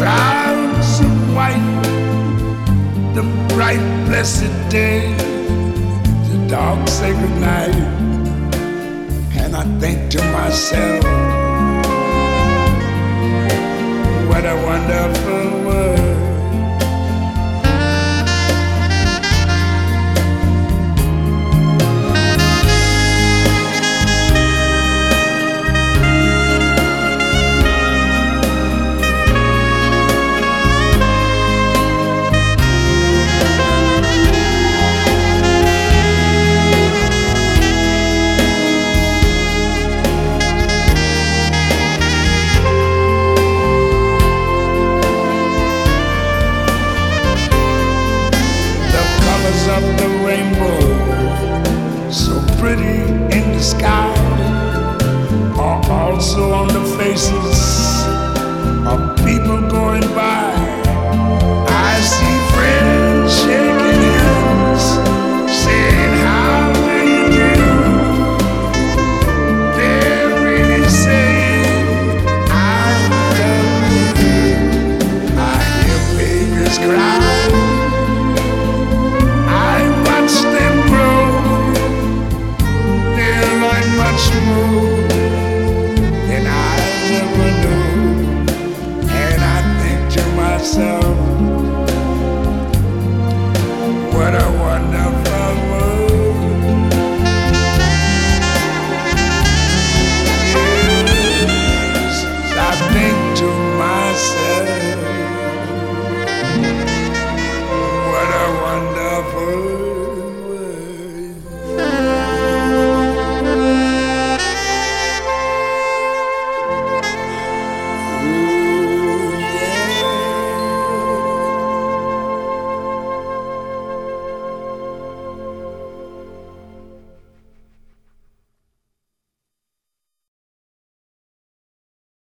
clouds of white, the bright blessed day, the dark sacred night, and I think to myself, sky, when I